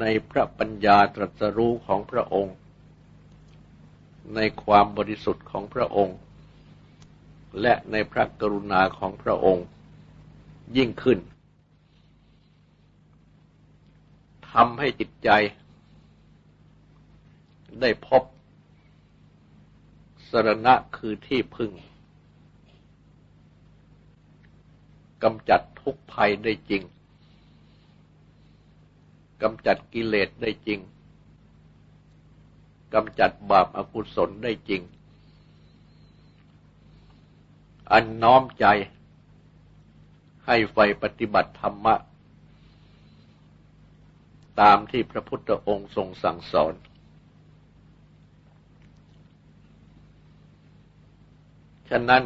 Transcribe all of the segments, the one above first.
ในพระปัญญาตรัสรู้ของพระองค์ ในความบริสุทธิ์ของพระองค์ และในพระกรุณาของพระองค์ยิ่งขึ้นทำให้จิตใจ ได้พบสรณะคือที่พึ่งกำจัดทุกภัยได้จริง กำจัดกิเลสได้จริงกำจัดบาปอากุศลได้จริง อันน้อมใจให้ไฟปฏิบัติธรรมะ ตามที่พระพุทธองค์ทรงสั่งสอน ฉะนั้น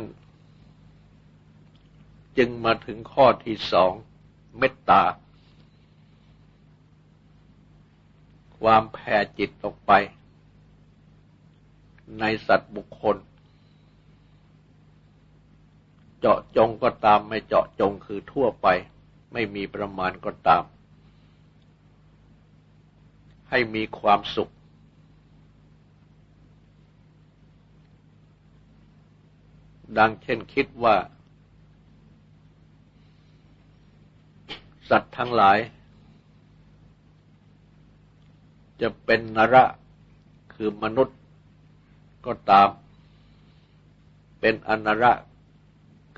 จึงมาถึงข้อที่สองเมตตา ความแผ่จิตออกไป ในสัตว์บุคคล เจาะจงก็ตามไม่เจาะจงคือทั่วไป ไม่มีประมาณก็ตาม ให้มีความสุข ดังเช่นคิดว่า สัตว์ทั้งหลาย จะเป็นนระคือมนุษย์ก็ตาม เป็นอนระ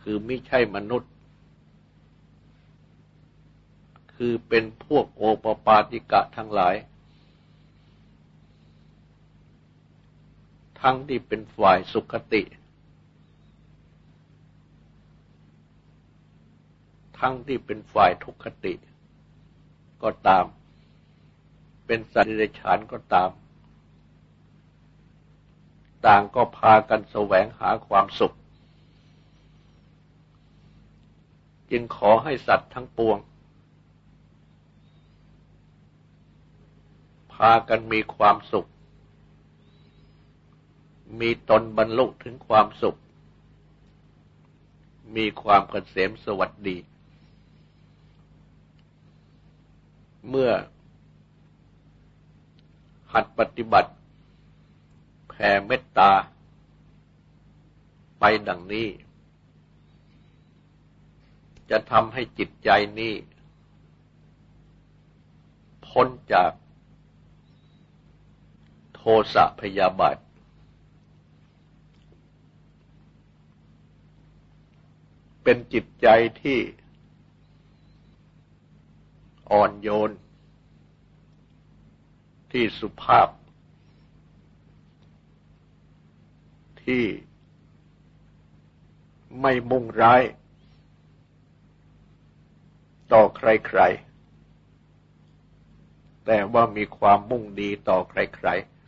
คือไม่ใช่มนุษย์ คือเป็นพวกโอปปาติกะทั้งหลาย ทั้งที่เป็นฝ่ายสุขติ ทั้งที่เป็นฝ่ายทุกขติ ก็ตาม เป็นสัตว์เดรัจฉานก็ตาม ต่างก็พากันแสวงหาความสุข จึงขอให้สัตว์ทั้งปวง พากันมีความสุข มีตนบรรลุถึงความสุข มีความเกษมสวัสดี เมื่อ หัดปฏิบัติแผ่เมตตา ไปดังนี้ จะทำให้จิตใจนี้ พ้นจากโทสะพยาบาทเป็นจิตใจที่อ่อนโยน ที่สุภาพ ที่ไม่มุ่งร้าย ต่อใครๆ แต่ว่ามีความมุ่งดีต่อใครๆ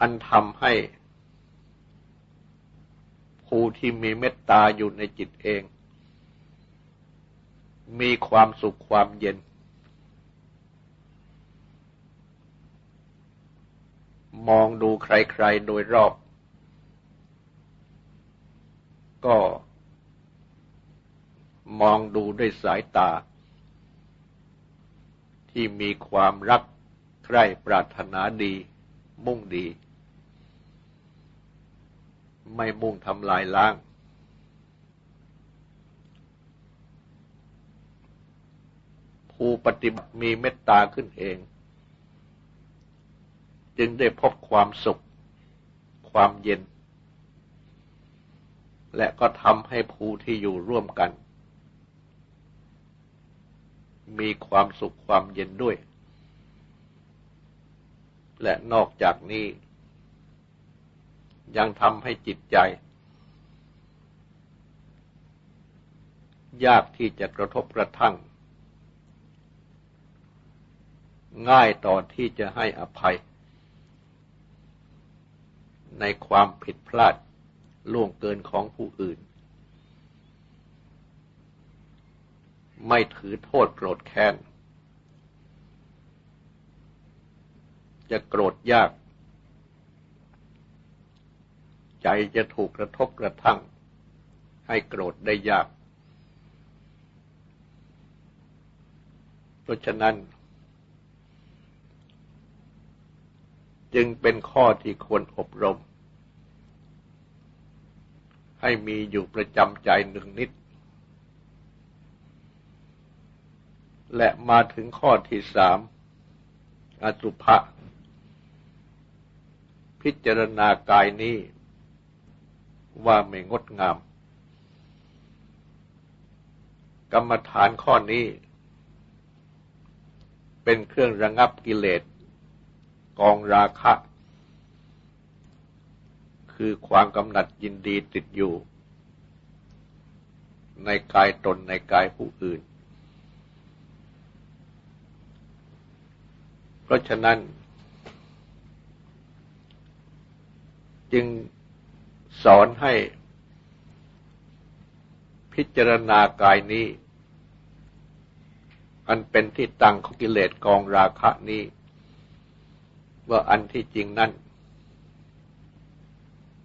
อันทำให้ผู้ที่มีเมตตาอยู่ในจิตเอง มีความสุขความเย็น มองดูใครๆโดยรอบ ก็มองดูด้วยสายตา ที่มีความรักใคร่ปรารถนาดี มุ่งดี ไม่มุ่งทำลายล้าง ผู้ปฏิบัติมีเมตตาขึ้นเอง จึงได้พบความสุข ความเย็น และก็ทำให้ผู้ที่อยู่ร่วมกัน มีความสุขความเย็นด้วย และนอกจากนี้ ยังทำให้จิตใจ ยากที่จะกระทบกระทั่งง่ายต่อที่จะให้อภัย ในความผิดพลาดล่วงเกินของผู้อื่น ไม่ถือโทษโกรธแค้น จะโกรธยาก ใจจะถูกกระทบกระทั่ง ให้โกรธได้ยากราะฉะนั้น จึงเป็นข้อที่ควรอบรม ให้มีอยู่ประจำใจหนึ่งนิด และมาถึงข้อที่สามอสุภะพิจารณากายนี้ ว่าไม่งดงาม กรรมฐานข้อนี้ เป็นเครื่องระงับกิเลสกองราคะ คือความกำหนัดยินดีติดอยู่ ในกายตนในกายผู้อื่น เพราะฉะนั้น จึงสอนให้พิจารณากายนี้ อันเป็นที่ตั้งของกิเลสกองราคะนี้ ว่าอันที่จริงนั้น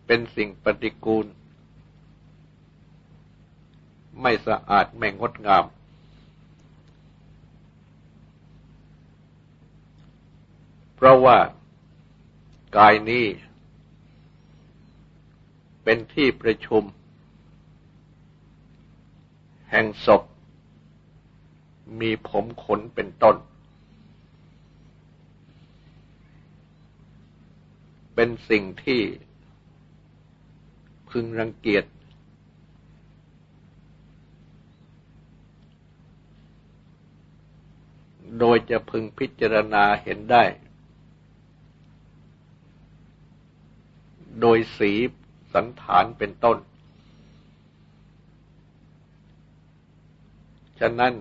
เป็นสิ่งปฏิกูล ไม่สะอาดไม่งดงาม เพราะว่ากายนี้เป็นที่ประชุม แห่งศพ มีผมขนเป็นต้น เป็นสิ่งที่ พึงรังเกียจ โดยจะพึงพิจารณาเห็นได้ โดยสีสันฐานเป็นต้น ฉะนั้น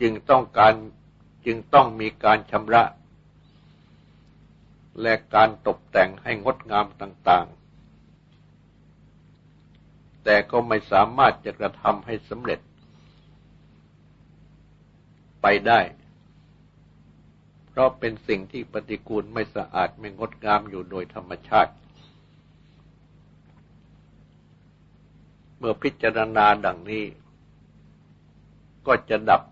จึงต้องการจึงต้องมีการชำระ และการตกแต่งให้งดงามต่างๆ แต่ก็ไม่สามารถจะกระทำให้สำเร็จ ไปได้ เพราะเป็นสิ่งที่ปฏิกูลไม่สะอาดไม่งดงามอยู่โดยธรรมชาติ เมื่อพิจารณาดังนี้ ก็จะดับ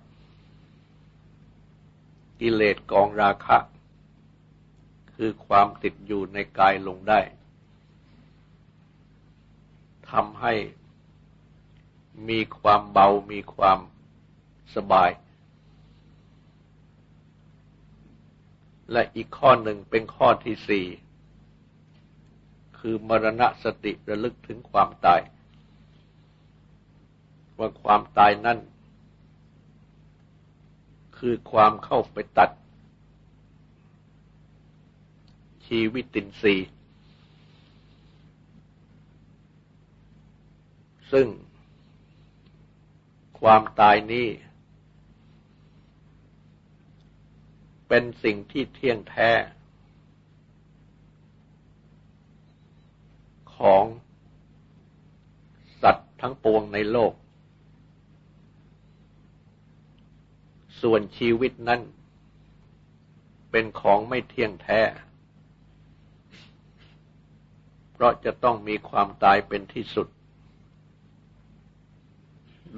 กิเลสกองราคะ คือความติดอยู่ในกายลงได้ทำให้มีความเบา มีความสบาย และอีกข้อหนึ่งเป็นข้อที่สี่คือมรณะสติระลึกถึงความตาย ว่าความตายนั่น คือความเข้าไปตัด ชีวิตินทรีย์ซึ่งความตายนี้ เป็นสิ่งที่เที่ยงแท้ ของสัตว์ทั้งปวงในโลก ส่วนชีวิตนั้น เป็นของไม่เที่ยงแท้ เพราะจะต้องมีความตายเป็นที่สุด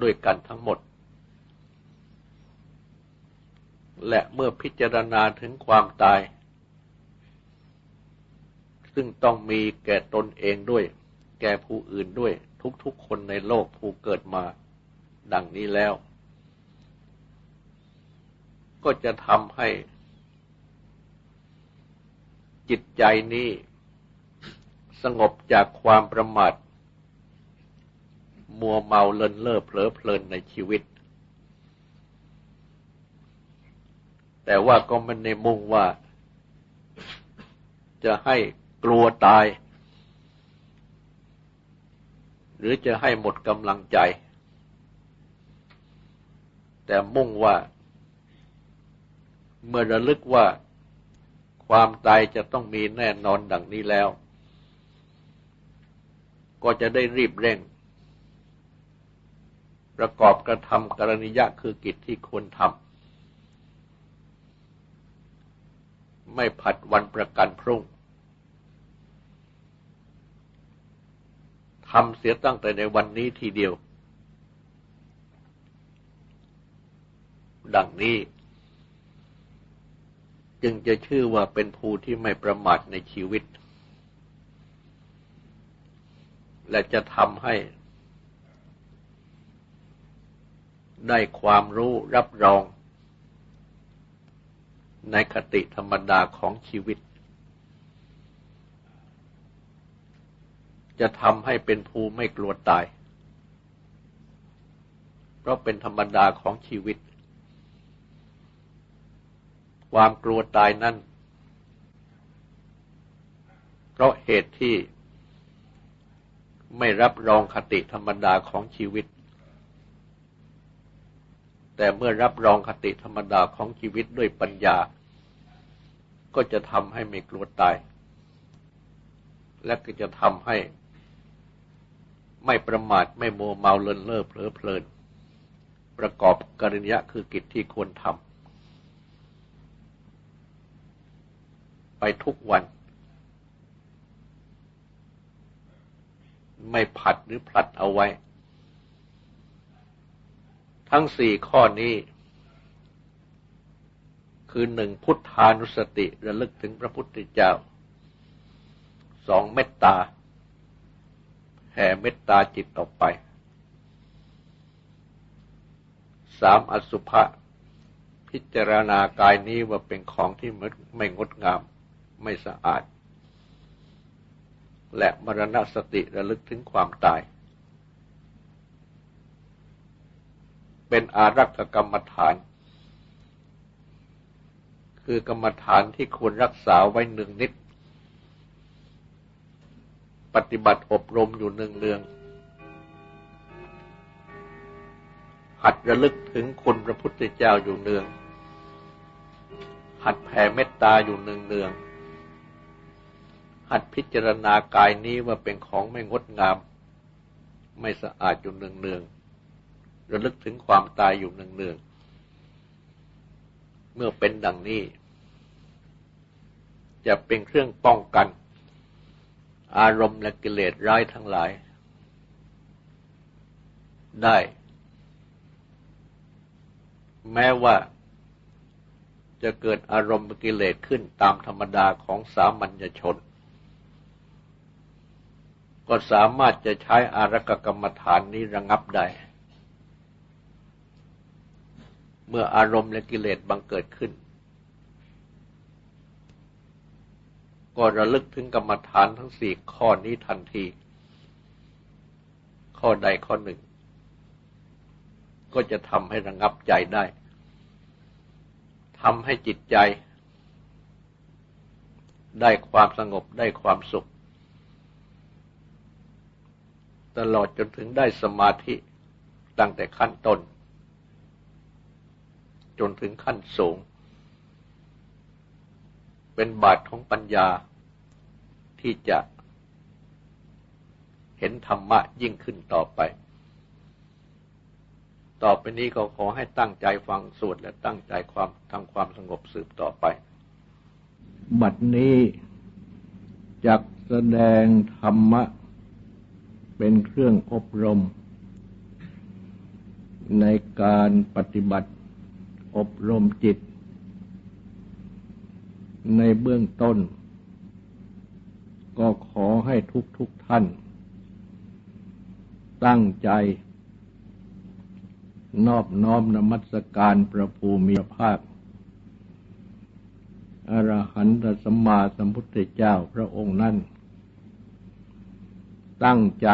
ด้วยกันทั้งหมด และเมื่อพิจารณาถึงความตาย ซึ่งต้องมีแก่ตนเองด้วย แก่ผู้อื่นด้วย ทุกๆคนในโลกผู้เกิดมา ดังนี้แล้ว ก็จะทำให้จิตใจนี้ สงบจากความประมาทมัวเมาเลินเล่อเผลอเพลินในชีวิต แต่ว่าก็ไม่ในมุ่งว่า จะให้กลัวตาย หรือจะให้หมดกำลังใจ แต่มุ่งว่า เมื่อระลึกว่าความตายจะต้องมีแน่นอนดังนี้แล้ว ก็จะได้รีบเร่ง ประกอบกระทำกรณียะคือกิจที่ควรทำไม่ผัดวันประกันพรุ่งทำเสียตั้งแต่ในวันนี้ทีเดียว ดังนี้ จึงจะชื่อว่าเป็นภูที่ไม่ประมาทในชีวิต และจะทำให้ ได้ความรู้รับรอง ในคติธรรมดาของชีวิต จะทำให้เป็นภูไม่กลัวตาย เพราะเป็นธรรมดาของชีวิต ความกลัวตายนั้นเพราะเหตุที่ ไม่รับรองคติธรรมดาของชีวิต แต่เมื่อรับรองคติธรรมดาของชีวิตด้วยปัญญา ก็จะทำให้ไม่กลัวตาย และก็จะทำให้ ไม่ประมาทไม่โมเมาเลินเล่อเผลอเพลิน ประกอบกริยะคือกิจที่ควรทำไปทุกวัน ไม่ผัดหรือผลัดเอาไว้ ทั้งสี่ข้อนี้ คือหนึ่งพุทธานุสติระลึกถึงพระพุทธเจ้าสองเมตตาแผ่เมตตาจิตออกไปสามอสุภะพิจารณากายนี้ว่าเป็นของที่ไม่งดงามไม่สะอาด และมรณสติระลึกถึงความตาย เป็นอารักษกรรมฐาน คือกรรมฐานที่ควรรักษาไว้หนึ่งนิด ปฏิบัติอบรมอยู่หนึ่งเรืองหัดระลึกถึงคุณพระพุทธเจ้าอยู่เนือง หัดแผ่เมตตาอยู่เนืองเนือง หัดพิจารณากายนี้ว่าเป็นของไม่งดงาม ไม่สะอาดอยู่เนืองเนืองระลึกถึงความตายอยู่เนืองเนืองเมื่อเป็นดังนี้ จะเป็นเครื่องป้องกัน อารมณ์และกิเลสร้ายทั้งหลาย ได้ แม้ว่าจะเกิดอารมณ์กิเลสขึ้นตามธรรมดาของสามัญชน ก็สามารถจะใช้อารักกรรมฐานนี้ระงับได้ เมื่ออารมณ์และกิเลสบังเกิดขึ้น ก็ระลึกถึงกรรมฐานทั้งสี่ข้อนี้ทันที ข้อใดข้อหนึ่ง ก็จะทำให้ระงับใจได้ทำให้จิตใจ ได้ความสงบได้ความสุข ตลอดจนถึงได้สมาธิตั้งแต่ขั้นต้น จนถึงขั้นสูง เป็นบาทของปัญญาที่จะเห็นธรรมะยิ่งขึ้นต่อไป ต่อไปนี้ก็ขอให้ตั้งใจฟังสวดและตั้งใจความทำความสงบสืบต่อไป บัดนี้จักแสดงธรรมะ เป็นเครื่องอบรม ในการปฏิบัติอบรมจิต ในเบื้องต้น ก็ขอให้ทุกทุกท่าน ตั้งใจนอบน้อมนมัสการพระภูมิภาค อรหันตสัมมาสัมพุทธเจ้าพระองค์นั้น ตั้งใจ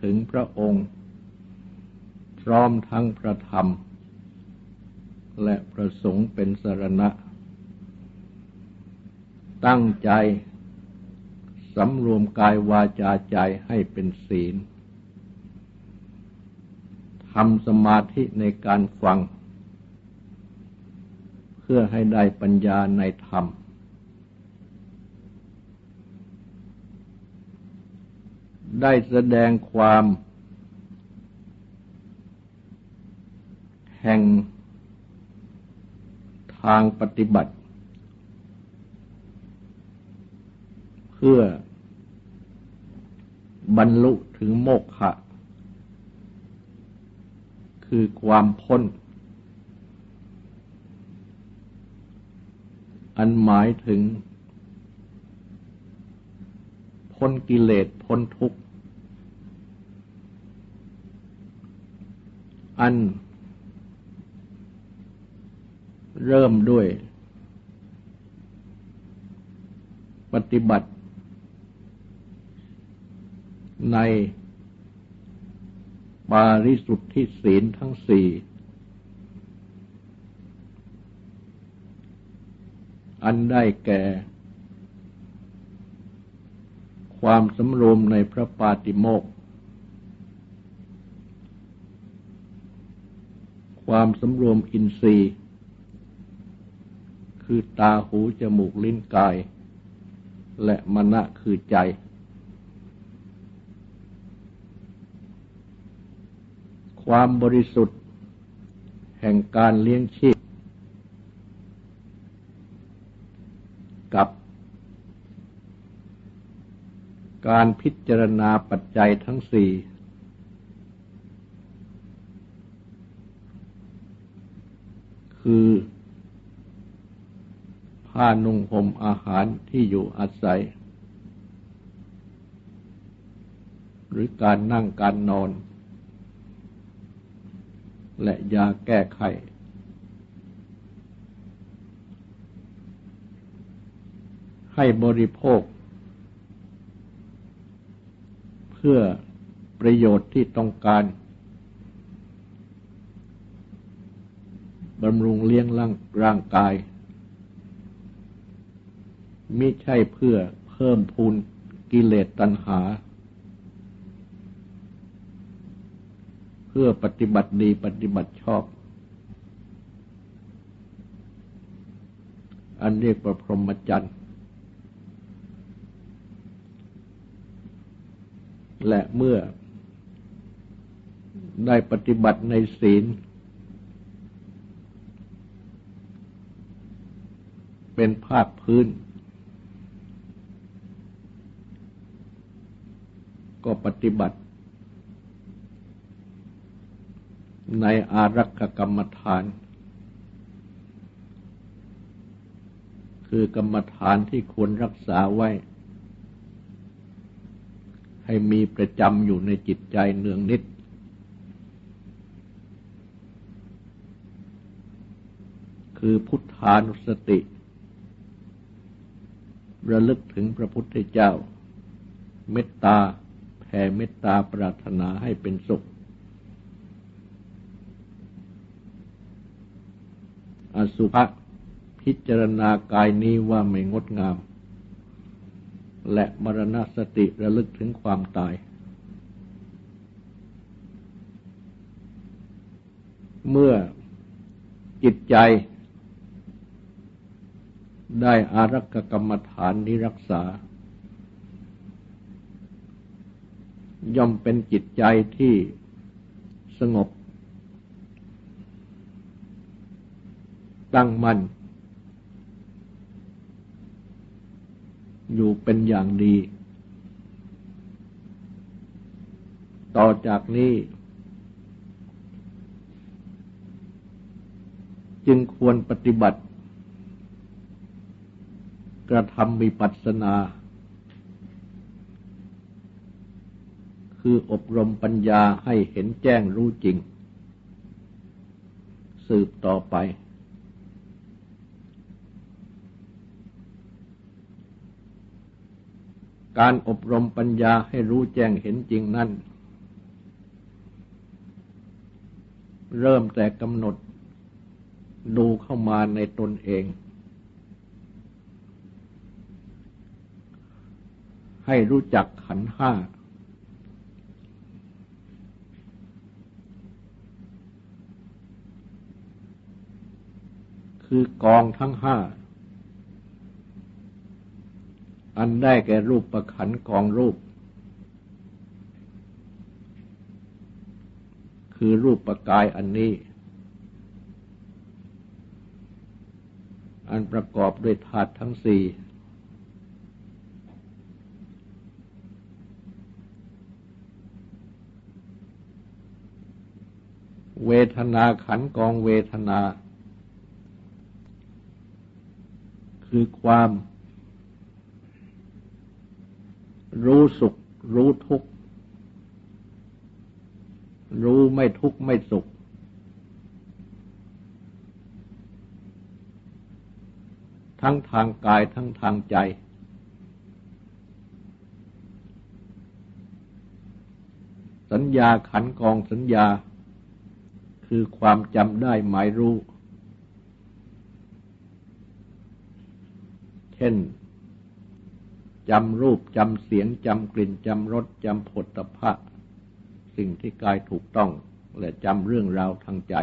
ถึงพระองค์ พร้อมทั้งพระธรรม และพระสงฆ์เป็นสรณะ ตั้งใจสำรวมกายวาจาใจให้เป็นศีลทำสมาธิในการฟัง เพื่อให้ได้ปัญญาในธรรม ได้แสดงความ แห่งทางปฏิบัติ เพื่อบรรลุถึงโมกขะ คือความพ้น อันหมายถึงพ้นกิเลสพ้นทุกข์ อัน เริ่มด้วย ปฏิบัติ ในปาริสุทธิศีลทั้งสี่ อันได้แก่ ความสำรวมในพระปาติโมก ความสำรวมอินทรีย์ คือตาหูจมูกลิ้นกาย และมณะคือใจ ความบริสุทธิ์ แห่งการเลี้ยงชีพ กับ การพิจารณาปัจจัยทั้งสี่ คือ ผ้านุ่งห่มอาหารที่อยู่อาศัย หรือการนั่งการนอน และยาแก้ไข ให้บริโภค เพื่อประโยชน์ที่ต้องการบำรุงเลี้ยงร่างร่างกาย มิใช่เพื่อเพิ่มพูนกิเลสตัณหา เพื่อปฏิบัติดีปฏิบัติชอบ อันเรียกว่าพรหมจรรย์และเมื่อได้ปฏิบัติในศีล เป็นภาคพื้น ก็ปฏิบัติ ในอารักกรรมฐาน คือกรรมฐานที่ควรรักษาไว้ ให้มีประจำอยู่ในจิตใจเนืองนิด คือพุทธานุสติ ระลึกถึงพระพุทธเจ้า เมตตา แผ่เมตตาปรารถนาให้เป็นสุข อสุภะพิจารณากายนี้ว่าไม่งดงาม และมรณสติระลึกถึงความตาย เมื่อจิตใจได้อารักกรรมฐานนี้รักษา ย่อมเป็นจิตใจที่สงบ ตั้งมั่น อยู่เป็นอย่างดี ต่อจากนี้ จึงควรปฏิบัติ กระทำมีปัสนา คืออบรมปัญญาให้เห็นแจ้งรู้จริง สืบต่อไป การอบรมปัญญาให้รู้แจ้งเห็นจริงนั้น เริ่มแต่กำหนดดูเข้ามาในตนเอง ให้รู้จักขันห้า คือกองทั้งห้า อันได้แก่รูปประขันกองรูป คือรูปประกายอันนี้ อันประกอบด้วยธาตุทั้งสี่เวทนาขันกองเวทนา คือความ รู้สุข รู้ทุกข์ รู้ไม่ทุกข์ ไม่สุข ทั้งทางกายทั้งทางใจ สัญญาขันกองสัญญา คือความจำได้หมายรู้ ช่นจำรูปจำเสียงจำกลิ่นจำรสจำผลตภะสิ่งที่กายถูกต้อง และจำเรื่องราวทางใจ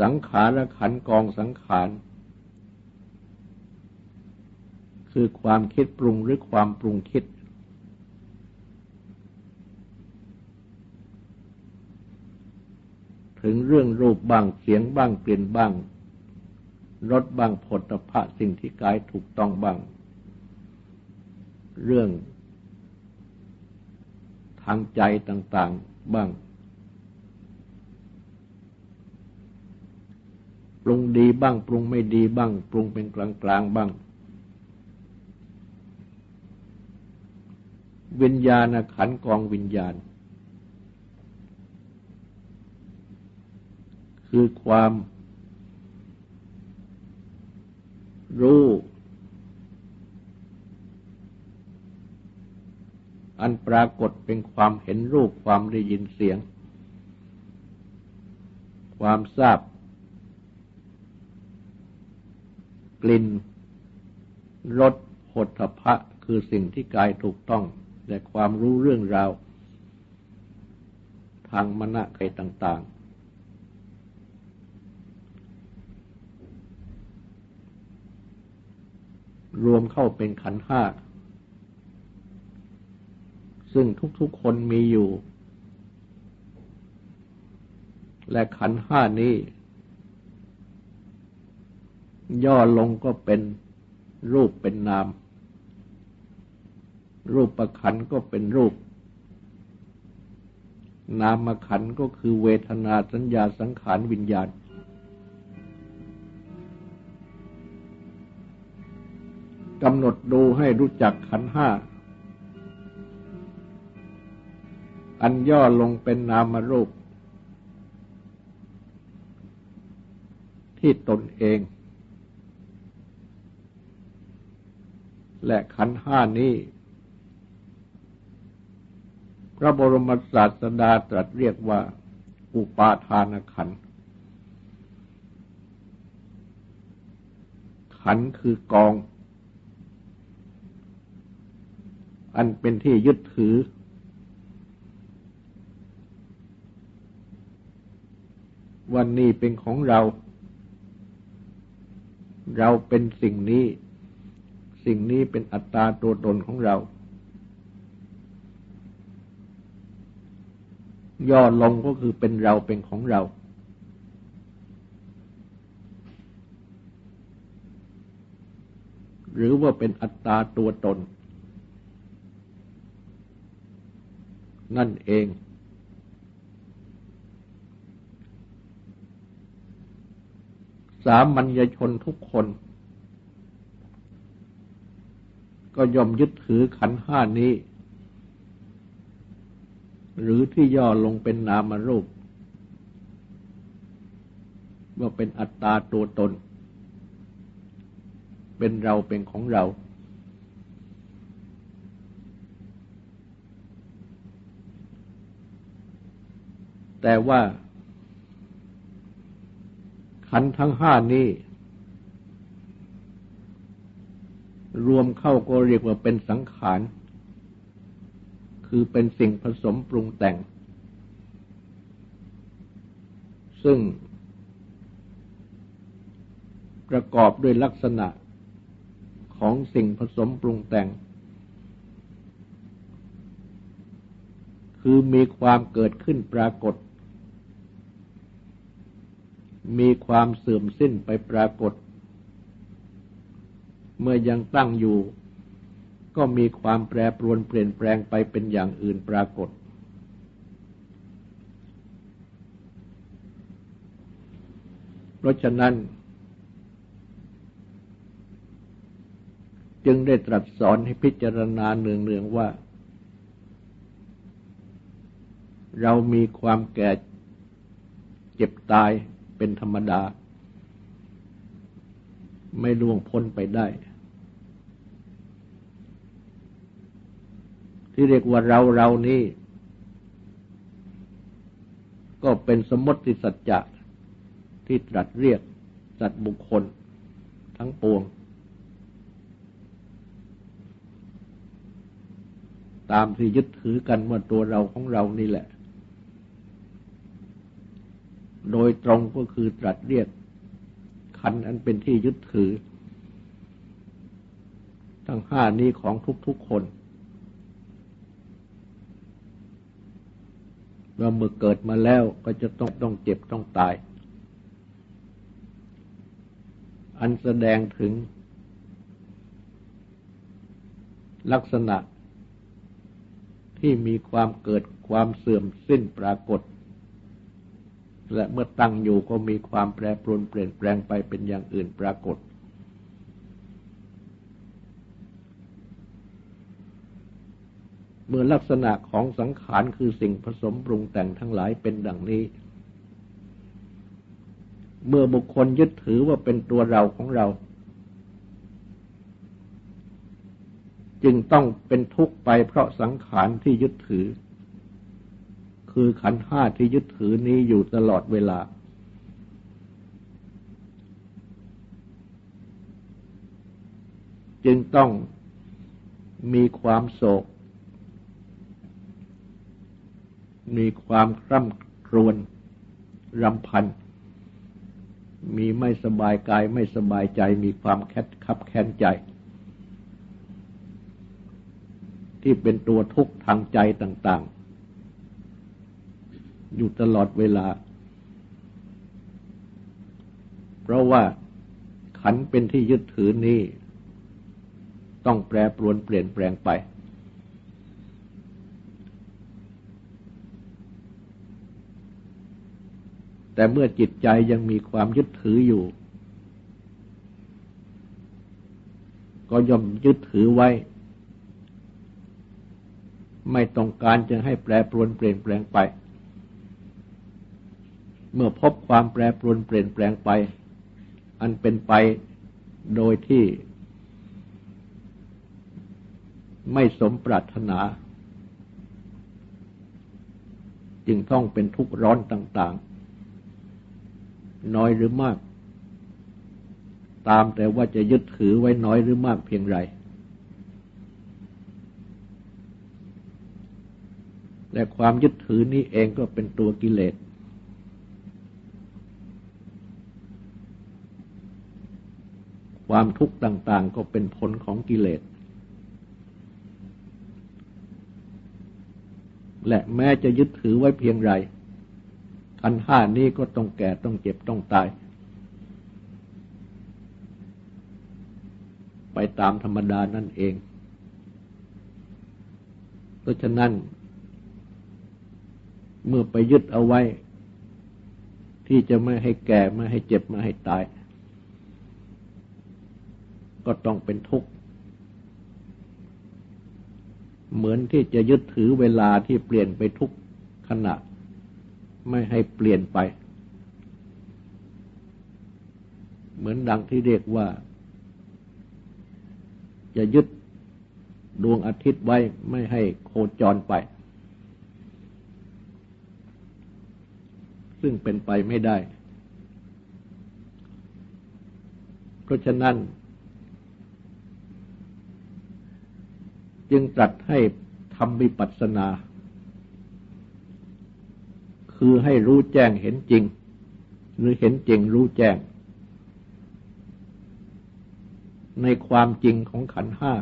สังขารและขันกองสังขาร คือความคิดปรุงหรือความปรุงคิด ถึงเรื่องรูปบ้างเสียงบ้างกลิ่นบ้างรสบ้างผลพะสิ่งที่กายถูกต้องบ้าง เรื่องทางใจต่างๆบ้าง ปรุงดีบ้าง ปรุงไม่ดีบ้าง ปรุงเป็นกลางๆบ้าง วิญญาณขันกองวิญญาณ คือความรู้อันปรากฏเป็นความเห็นรูปความได้ยินเสียง ความทราบ กลิ่นรสผลทพะคือสิ่งที่กายถูกต้อง และความรู้เรื่องราว ทางมณะไกต่าง ๆ รวมเข้าเป็นขันห้า ซึ่งทุกๆคนมีอยู่ และขันห้านี้ ย่อลงก็เป็นรูปเป็นนาม รูปประขันก็เป็นรูป นามขันก็คือเวทนาสัญญาสังขารวิญญาณ กำหนดดูให้รู้จักขันห้า อันย่อลงเป็นนามรูป ที่ตนเอง และขันห้านี้ พระบรมศาสดาตรัสเรียกว่า อุปาทานขันขันคือกอง อันเป็นที่ยึดถือ วันนี้เป็นของเรา เราเป็นสิ่งนี้ สิ่งนี้เป็นอัตตาตัวตนของเรา ย่อลงก็คือเป็นเราเป็นของเราหรือว่าเป็นอัตตาตัวตน นั่นเอง สามัญญชนทุกคน ก็ยอมยึดถือขันห้านี้ หรือที่ย่อลงเป็นนามรูป ว่าเป็นอัตตาตัวตน เป็นเราเป็นของเรา แต่ว่าขันทั้งห้านี้ รวมเข้าก็เรียกว่าเป็นสังขาร คือเป็นสิ่งผสมปรุงแต่ง ซึ่ง ประกอบด้วยลักษณะของสิ่งผสมปรุงแต่ง คือมีความเกิดขึ้นปรากฏ มีความเสื่อมสิ้นไปปรากฏ เมื่อยังตั้งอยู่ ก็มีความแปรปรวนเปลี่ยนแปลงไปเป็นอย่างอื่นปรากฏ เพราะฉะนั้น จึงได้ตรัสสอนให้พิจารณาเนืองๆว่า เรามีความแก่เจ็บตาย เป็นธรรมดา ไม่ล่วงพ้นไปได้ ที่เรียกว่าเราเรานี้ก็เป็นสมมติสัจจะที่ตรัสเรียกสัตว์บุคคลทั้งปวง ตามที่ยึดถือกันว่าตัวเราของเรานี่แหละ โดยตรงก็คือตรัสเรียกขันอันเป็นที่ยึดถือ ทั้งห้านี้ของทุกๆคนว่าเมื่อเกิดมาแล้วก็จะต้องต้องเจ็บต้องตาย อันแสดงถึง ลักษณะที่มีความเกิดความเสื่อมสิ้นปรากฏ และเมื่อตั้งอยู่ก็มีความแปรปรวนเปลี่ยนแปลงไปเป็นอย่างอื่นปรากฏ เมื่อลักษณะของสังขารคือสิ่งผสมปรุงแต่งทั้งหลายเป็นดังนี้ เมื่อบุคคลยึดถือว่าเป็นตัวเราของเรา จึงต้องเป็นทุกข์ไปเพราะสังขารที่ยึดถือ คือขันห้าที่ยึดถือนี้อยู่ตลอดเวลา จึงต้องมีความโศก มีความคร่ำครวญรำพัน มีไม่สบายกายไม่สบายใจ มีความแคขับแค้นใจ ที่เป็นตัวทุกข์ทางใจต่าง ๆ อยู่ตลอดเวลา เพราะว่าขันเป็นที่ยึดถือนี้ ต้องแปรปรวนเปลี่ยนแปลงไป แต่เมื่อจิตใจยังมีความยึดถืออยู่ ก็ย่อมยึดถือไว้ ไม่ต้องการจะให้แปรปรวนเปลี่ยนแปลงไป เมื่อพบความแปรปรวนเปลี่ยนแปลงไป อันเป็นไปโดยที่ ไม่สมปรารถนา จึงต้องเป็นทุกข์ร้อนต่าง ๆ น้อยหรือมาก ตามแต่ว่าจะยึดถือไว้น้อยหรือมากเพียงไรและความยึดถือนี้เองก็เป็นตัวกิเลส ความทุกข์ต่าง ๆ ก็เป็นผลของกิเลส และแม้จะยึดถือไว้เพียงไรขันห้านี้ก็ต้องแก่ต้องเจ็บต้องตาย ไปตามธรรมดานั่นเอง เพราะฉะนั้น เมื่อไปยึดเอาไว้ ที่จะไม่ให้แก่ไม่ให้เจ็บไม่ให้ตาย ก็ต้องเป็นทุกข์ เหมือนที่จะยึดถือเวลาที่เปลี่ยนไปทุกขณะ ไม่ให้เปลี่ยนไป เหมือนดังที่เรียกว่า จะยึดดวงอาทิตย์ไว้ไม่ให้โคจรไป ซึ่งเป็นไปไม่ได้ เพราะฉะนั้น จึงตรัสให้ทำวิปัสสนา คือให้รู้แจ้งเห็นจริง หรือเห็นจริงรู้แจ้ง ในความจริงของขันห้า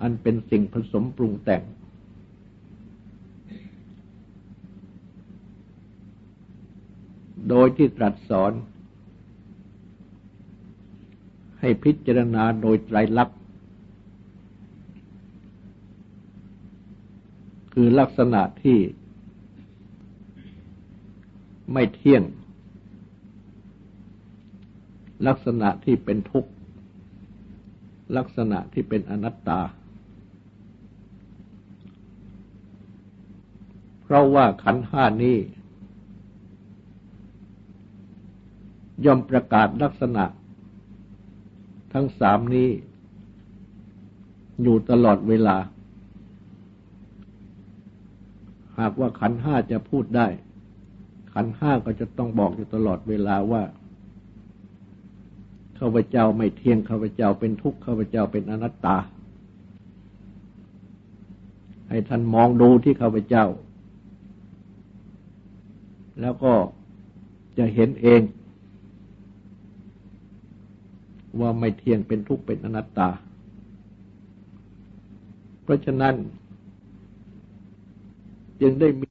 อันเป็นสิ่งผสมปรุงแต่ง โดยที่ตรัสสอน ให้พิจารณาโดยไตรลักษณคือลักษณะที่ไม่เที่ยง ลักษณะที่เป็นทุกข์ ลักษณะที่เป็นอนัตตา เพราะว่าขันห้านี้ย่อมประกาศลักษณะ ทั้งสามนี้ อยู่ตลอดเวลา หากว่าขันห้าจะพูดได้ ขันห้าก็จะต้องบอกอยู่ตลอดเวลาว่าข้าพเจ้าไม่เที่ยงข้าพเจ้าเป็นทุกข์ข้าพเจ้าเป็นอนัตตา ให้ท่านมองดูที่ข้าพเจ้า แล้วก็จะเห็นเอง ว่าไม่เที่ยงเป็นทุกข์เป็นอนัตตา เพราะฉะนั้น จึงได้มี